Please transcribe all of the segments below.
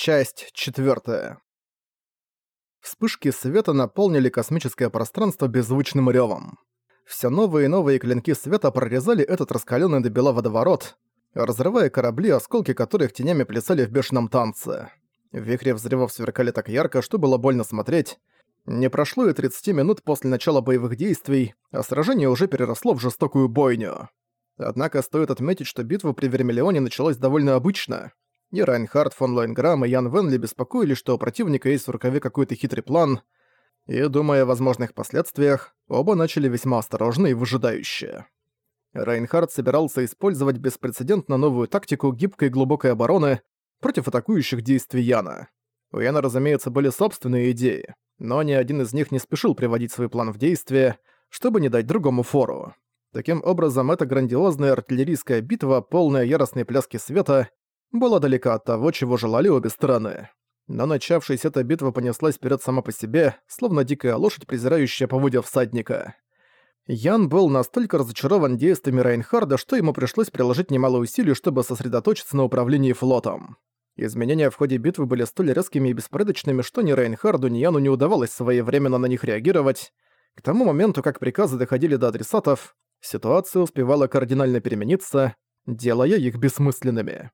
Часть четвертая. Вспышки света наполнили космическое пространство беззвучным рёвом. Все новые и новые клинки света прорезали этот раскалённый до бела водоворот, разрывая корабли, осколки которых тенями плясали в бешеном танце. Вихри взрывов сверкали так ярко, что было больно смотреть. Не прошло и 30 минут после начала боевых действий, а сражение уже переросло в жестокую бойню. Однако стоит отметить, что битва при Вермиллионе началась довольно обычно — и Райнхард фон Лойнграм и Ян Венли беспокоились, что у противника есть в рукаве какой-то хитрый план, и, думая о возможных последствиях, оба начали весьма осторожно и выжидающе. Райнхард собирался использовать беспрецедентно новую тактику гибкой глубокой обороны против атакующих действий Яна. У Яна, разумеется, были собственные идеи, но ни один из них не спешил приводить свой план в действие, чтобы не дать другому фору. Таким образом, эта грандиозная артиллерийская битва, полная яростной пляски света, была далека от того, чего желали обе стороны. Но начавшаяся эта битва понеслась вперед сама по себе, словно дикая лошадь, презирающая поводья всадника. Ян был настолько разочарован действиями Рейнхарда, что ему пришлось приложить немало усилий, чтобы сосредоточиться на управлении флотом. Изменения в ходе битвы были столь резкими и беспорядочными, что ни Рейнхарду, ни Яну не удавалось своевременно на них реагировать. К тому моменту, как приказы доходили до адресатов, ситуация успевала кардинально перемениться, делая их бессмысленными.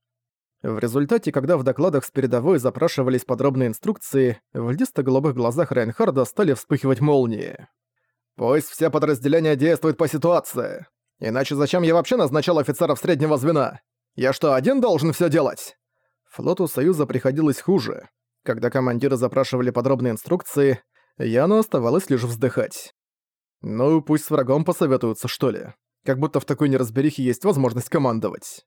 В результате, когда в докладах с передовой запрашивались подробные инструкции, в льдисто-голубых глазах Рейнхарда стали вспыхивать молнии. «Пусть все подразделения действуют по ситуации. Иначе зачем я вообще назначал офицеров среднего звена? Я что, один должен все делать?» Флоту Союза приходилось хуже. Когда командиры запрашивали подробные инструкции, Яну оставалось лишь вздыхать. «Ну, пусть с врагом посоветуются, что ли. Как будто в такой неразберихе есть возможность командовать».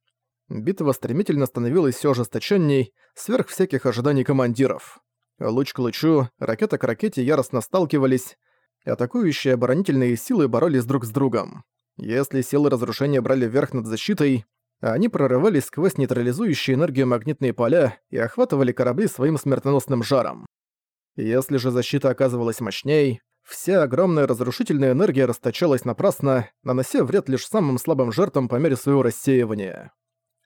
Битва стремительно становилась все ожесточенней, сверх всяких ожиданий командиров. Луч к лучу, ракета к ракете яростно сталкивались, атакующие оборонительные силы боролись друг с другом. Если силы разрушения брали верх над защитой, они прорывались сквозь нейтрализующие энергию магнитные поля и охватывали корабли своим смертоносным жаром. Если же защита оказывалась мощней, вся огромная разрушительная энергия расточалась напрасно, нанося вред лишь самым слабым жертвам по мере своего рассеивания.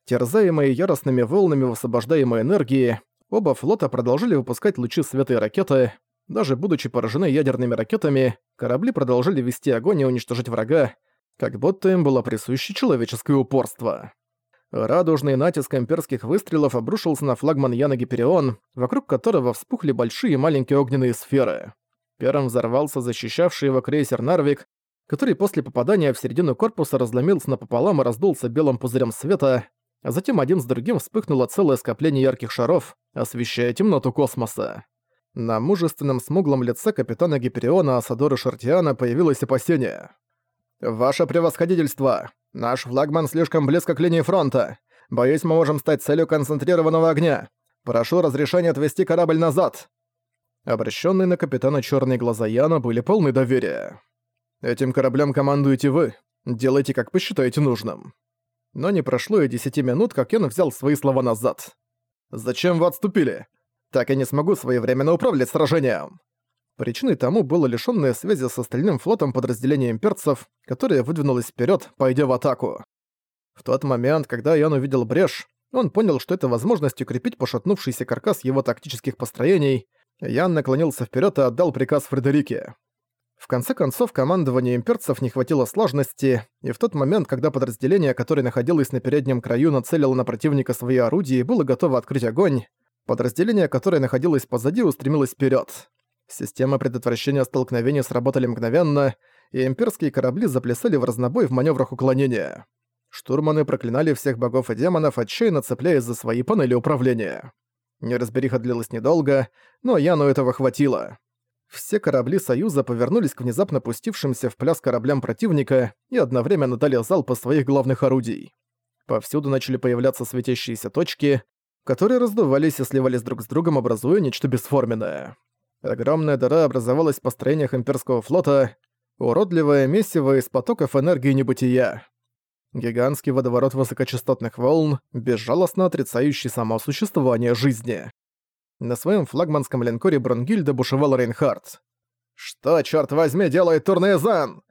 Терзаемые яростными волнами высвобождаемой энергии, оба флота продолжили выпускать лучи света и ракеты. Даже будучи поражены ядерными ракетами, корабли продолжили вести огонь и уничтожить врага, как будто им было присуще человеческое упорство. Радужный натиск имперских выстрелов обрушился на флагман Яна Гиперион, вокруг которого вспухли большие и маленькие огненные сферы. Первым взорвался защищавший его крейсер «Нарвик», который после попадания в середину корпуса разломился напополам и раздулся белым пузырем света, затем один с другим вспыхнуло целое скопление ярких шаров, освещая темноту космоса. На мужественном смуглом лице капитана Гипериона Асадора Шартиана появилось опасение. «Ваше превосходительство! Наш флагман слишком близко к линии фронта. Боюсь, мы можем стать целью концентрированного огня. Прошу разрешения отвести корабль назад!» Обращенные на капитана черные глаза Яна были полны доверия. «Этим кораблем командуете вы. Делайте, как посчитаете нужным». Но не прошло и десяти минут, как Ян взял свои слова назад. «Зачем вы отступили? Так я не смогу своевременно управлять сражением!» Причиной тому было лишённое связи с остальным флотом подразделения имперцев, которое выдвинулось вперед, пойдя в атаку. В тот момент, когда Ян увидел брешь, он понял, что это возможность укрепить пошатнувшийся каркас его тактических построений. Ян наклонился вперед и отдал приказ Фредерике. В конце концов, командование имперцев не хватило сложности, и в тот момент, когда подразделение, которое находилось на переднем краю, нацелило на противника свои орудия и было готово открыть огонь, подразделение, которое находилось позади, устремилось вперед. Системы предотвращения столкновений сработали мгновенно, и имперские корабли заплясали в разнобой в маневрах уклонения. Штурманы проклинали всех богов и демонов, отчаянно цепляясь за свои панели управления. Неразбериха длилась недолго, но Яну этого хватило. Все корабли Союза повернулись к внезапно пустившимся в пляс кораблям противника и одновременно дали залп своих главных орудий. Повсюду начали появляться светящиеся точки, которые раздувались и сливались друг с другом, образуя нечто бесформенное. Огромная дыра образовалась в построениях имперского флота, уродливое месиво из потоков энергии небытия. Гигантский водоворот высокочастотных волн, безжалостно отрицающий само существование жизни. На своем флагманском линкоре Бронгильда бушевал Рейнхард. «Что, черт возьми, делает Турнезан?»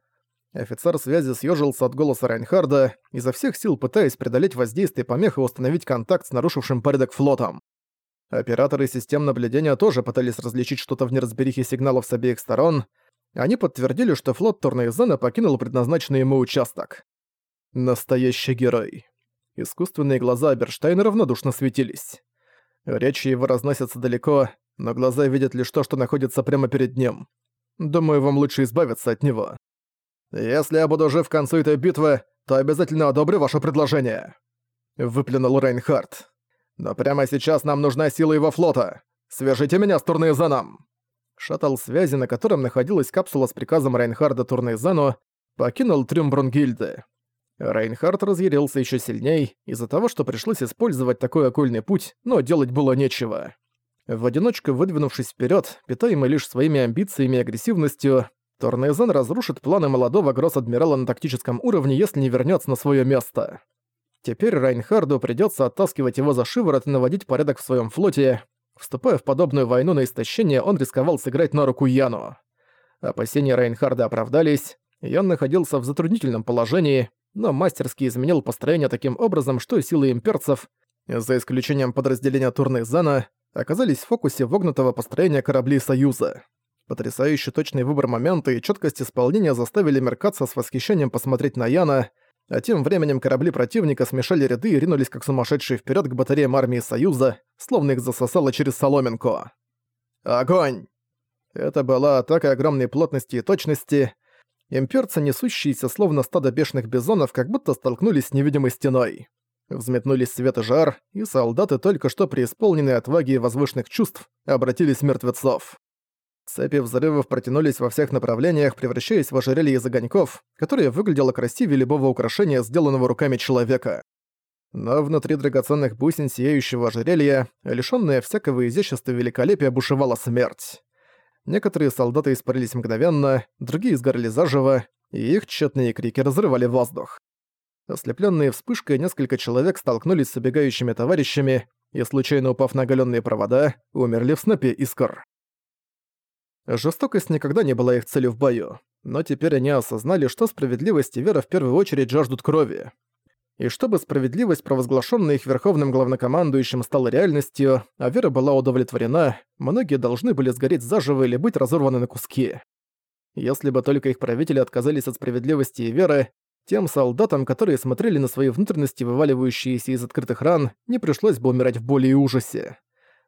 Офицер связи съежился от голоса Рейнхарда, изо всех сил пытаясь преодолеть воздействие помех и установить контакт с нарушившим порядок флотом. Операторы систем наблюдения тоже пытались различить что-то в неразберихе сигналов с обеих сторон. Они подтвердили, что флот Турнейзена покинул предназначенный ему участок. Настоящий герой. Искусственные глаза Аберштейна равнодушно светились. Речи его разносятся далеко, но глаза видят лишь то, что находится прямо перед ним. Думаю, вам лучше избавиться от него. Если я буду жив к концу этой битвы, то обязательно одобрю ваше предложение. Выплюнул Рейнхард. Но прямо сейчас нам нужна сила его флота. Свяжите меня с Турнейзаном!» Шаттл связи, на котором находилась капсула с приказом Рейнхарда Турнейзану, покинул трюм Брунгильды. Рейнхард разъярился еще сильней из-за того, что пришлось использовать такой окольный путь, но делать было нечего. В одиночку выдвинувшись вперед, питаемый лишь своими амбициями и агрессивностью, Торнейзан разрушит планы молодого гросс-адмирала на тактическом уровне, если не вернется на свое место. Теперь Райнхарду придется оттаскивать его за шиворот и наводить порядок в своем флоте. Вступая в подобную войну на истощение, он рисковал сыграть на руку Яну. Опасения Райнхарда оправдались, Ян находился в затруднительном положении, но мастерски изменил построение таким образом, что силы имперцев, за исключением подразделения Турных Зана, оказались в фокусе вогнутого построения кораблей Союза. Потрясающий точный выбор момента и четкость исполнения заставили Меркаться с восхищением посмотреть на Яна, а тем временем корабли противника смешали ряды и ринулись как сумасшедшие вперед к батареям армии Союза, словно их засосало через соломинку. Огонь! Это была атака огромной плотности и точности. Имперцы, несущиеся словно стадо бешеных бизонов, как будто столкнулись с невидимой стеной. Взметнулись свет и жар, и солдаты, только что преисполненные отваги и возвышенных чувств, обратились мертвецов. Цепи взрывов протянулись во всех направлениях, превращаясь в ожерелье из огоньков, которое выглядело красивее любого украшения, сделанного руками человека. Но внутри драгоценных бусин сияющего ожерелья, лишённая всякого изящества великолепия, бушевала смерть. Некоторые солдаты испарились мгновенно, другие сгорели заживо, и их тщетные крики разрывали воздух. Ослеплённые вспышкой, несколько человек столкнулись с убегающими товарищами и, случайно упав на оголённые провода, умерли в снопе искр. Жестокость никогда не была их целью в бою, но теперь они осознали, что справедливость и вера в первую очередь жаждут крови. И чтобы справедливость, провозглашенная их верховным главнокомандующим, стала реальностью, а вера была удовлетворена, многие должны были сгореть заживо или быть разорваны на куски. Если бы только их правители отказались от справедливости и веры, тем солдатам, которые смотрели на свои внутренности, вываливающиеся из открытых ран, не пришлось бы умирать в боли и ужасе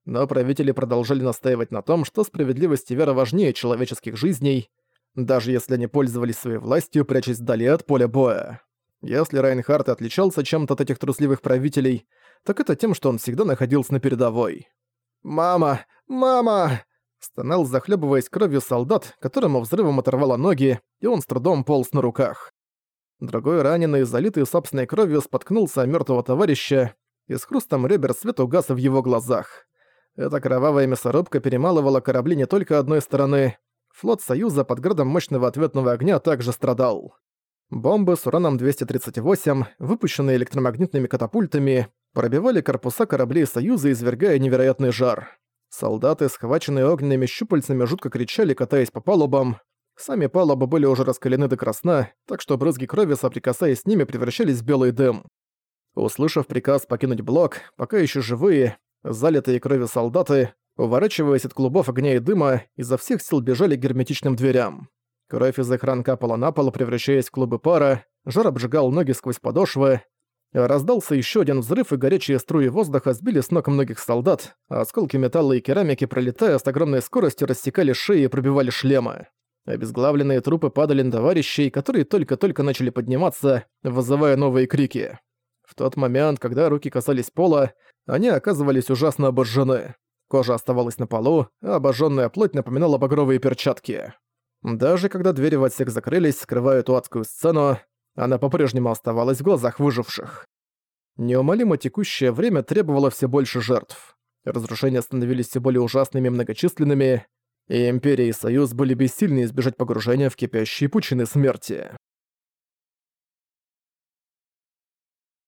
но правители продолжали настаивать на том, что справедливость и вера важнее человеческих жизней, даже если они пользовались своей властью, прячась вдали от поля боя. Если Райнхард отличался чем-то от этих трусливых правителей, так это тем, что он всегда находился на передовой. «Мама! Мама!» Стонал, захлебываясь кровью солдат, которому взрывом оторвало ноги, и он с трудом полз на руках. Другой раненый, залитый собственной кровью, споткнулся о мертвого товарища, и с хрустом ребер свет угас в его глазах. Эта кровавая мясорубка перемалывала корабли не только одной стороны. Флот Союза под градом мощного ответного огня также страдал. Бомбы с ураном 238, выпущенные электромагнитными катапультами, пробивали корпуса кораблей Союза, извергая невероятный жар. Солдаты, схваченные огненными щупальцами, жутко кричали, катаясь по палубам. Сами палубы были уже раскалены до красна, так что брызги крови, соприкасаясь с ними, превращались в белый дым. Услышав приказ покинуть блок, пока еще живые, Залитые кровью солдаты, уворачиваясь от клубов огня и дыма, изо всех сил бежали к герметичным дверям. Кровь из их ран капала на пол, превращаясь в клубы пара, жар обжигал ноги сквозь подошвы. Раздался еще один взрыв, и горячие струи воздуха сбили с ног многих солдат, а осколки металла и керамики, пролетая с огромной скоростью, рассекали шеи и пробивали шлемы. Обезглавленные трупы падали на товарищей, которые только-только начали подниматься, вызывая новые крики. В тот момент, когда руки касались пола, они оказывались ужасно обожжены. Кожа оставалась на полу, а обожженная плоть напоминала багровые перчатки. Даже когда двери в отсек закрылись, скрывая эту адскую сцену, она по-прежнему оставалась в глазах выживших. Неумолимо текущее время требовало все больше жертв. Разрушения становились все более ужасными и многочисленными, и Империя и Союз были бессильны избежать погружения в кипящие пучины смерти.